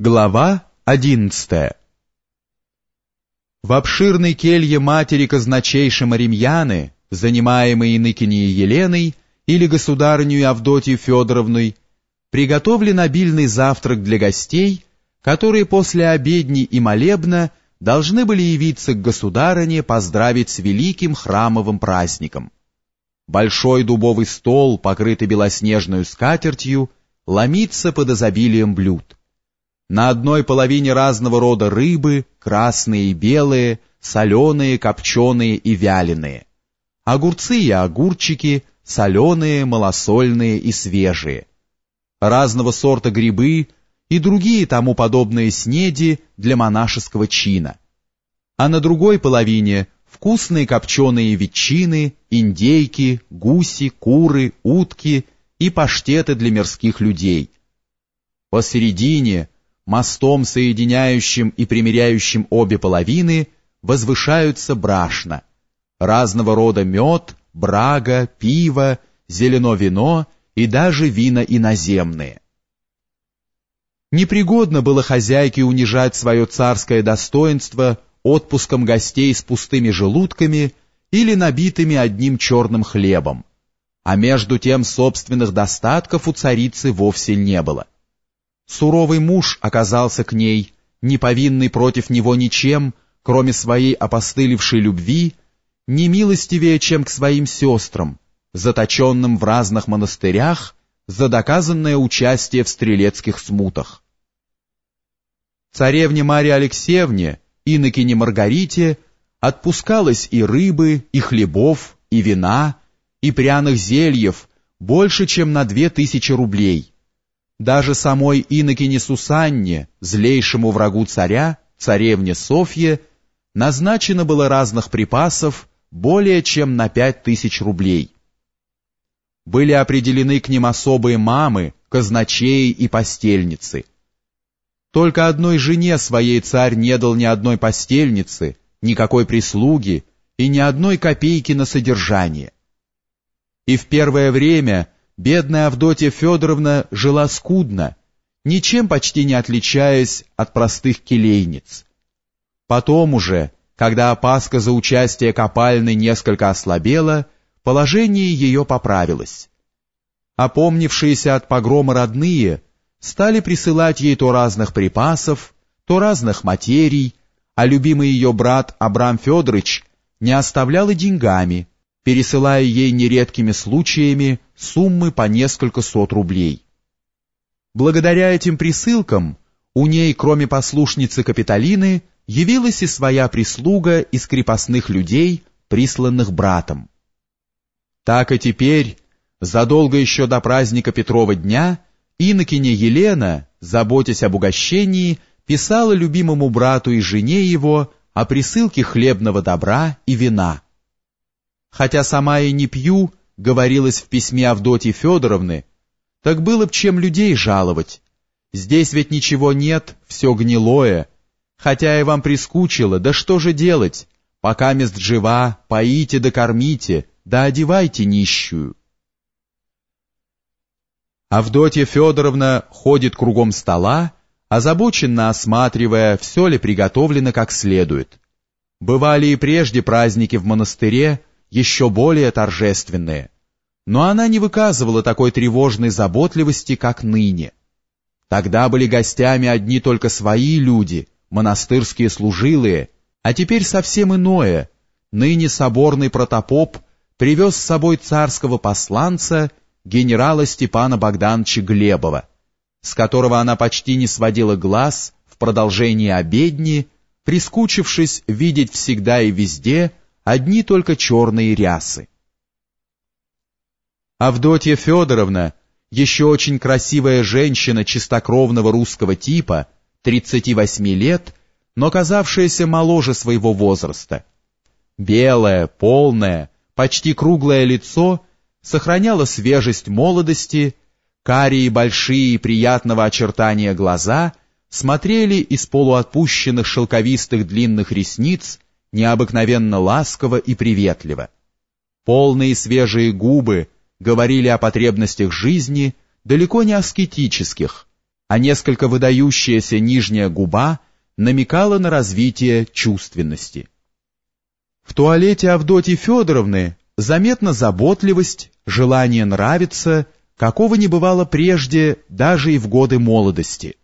Глава одиннадцатая В обширной келье матери казначейши Маримьяны, занимаемой Иныкиней Еленой или государынью Авдотьей Федоровной, приготовлен обильный завтрак для гостей, которые после обедни и молебна должны были явиться к государыне поздравить с великим храмовым праздником. Большой дубовый стол, покрытый белоснежной скатертью, ломится под изобилием блюд. На одной половине разного рода рыбы, красные и белые, соленые, копченые и вяленые. Огурцы и огурчики, соленые, малосольные и свежие. Разного сорта грибы и другие тому подобные снеди для монашеского чина. А на другой половине вкусные копченые ветчины, индейки, гуси, куры, утки и паштеты для мирских людей. Посередине мостом, соединяющим и примиряющим обе половины, возвышаются брашна, разного рода мед, брага, пиво, зелено вино и даже вина иноземные. Непригодно было хозяйке унижать свое царское достоинство отпуском гостей с пустыми желудками или набитыми одним черным хлебом, а между тем собственных достатков у царицы вовсе не было. Суровый муж оказался к ней, не повинный против него ничем, кроме своей опостылевшей любви, не милостивее, чем к своим сестрам, заточенным в разных монастырях за доказанное участие в стрелецких смутах. Царевне Марье Алексеевне, инокине Маргарите, отпускалось и рыбы, и хлебов, и вина, и пряных зельев больше, чем на две тысячи рублей – даже самой инокине Сусанне, злейшему врагу царя, царевне Софье, назначено было разных припасов более чем на пять тысяч рублей. Были определены к ним особые мамы, казначеи и постельницы. Только одной жене своей царь не дал ни одной постельницы, никакой прислуги и ни одной копейки на содержание. И в первое время бедная Авдотья Федоровна жила скудно, ничем почти не отличаясь от простых келейниц. Потом уже, когда опаска за участие копальной несколько ослабела, положение ее поправилось. Опомнившиеся от погрома родные стали присылать ей то разных припасов, то разных материй, а любимый ее брат Абрам Федорович не оставлял и деньгами, пересылая ей нередкими случаями суммы по несколько сот рублей. Благодаря этим присылкам у ней, кроме послушницы Капитолины, явилась и своя прислуга из крепостных людей, присланных братом. Так и теперь, задолго еще до праздника Петрова дня, инокиня Елена, заботясь об угощении, писала любимому брату и жене его о присылке хлебного добра и вина. Хотя сама и не пью, говорилось в письме Авдотьи Федоровны, так было б чем людей жаловать. Здесь ведь ничего нет, все гнилое. Хотя и вам прискучило, да что же делать? Пока мест жива, поите да кормите, да одевайте нищую. Авдотья Федоровна ходит кругом стола, озабоченно осматривая, все ли приготовлено как следует. Бывали и прежде праздники в монастыре, еще более торжественные, но она не выказывала такой тревожной заботливости, как ныне. Тогда были гостями одни только свои люди, монастырские служилые, а теперь совсем иное. Ныне соборный протопоп привез с собой царского посланца генерала Степана Богдановича Глебова, с которого она почти не сводила глаз в продолжении обедни, прискучившись видеть всегда и везде одни только черные рясы. Авдотья Федоровна, еще очень красивая женщина чистокровного русского типа, 38 лет, но казавшаяся моложе своего возраста. Белое, полное, почти круглое лицо сохраняло свежесть молодости, карие большие приятного очертания глаза смотрели из полуотпущенных шелковистых длинных ресниц необыкновенно ласково и приветливо. Полные свежие губы говорили о потребностях жизни, далеко не аскетических, а несколько выдающаяся нижняя губа намекала на развитие чувственности. В туалете Авдотьи Федоровны заметна заботливость, желание нравиться, какого не бывало прежде даже и в годы молодости –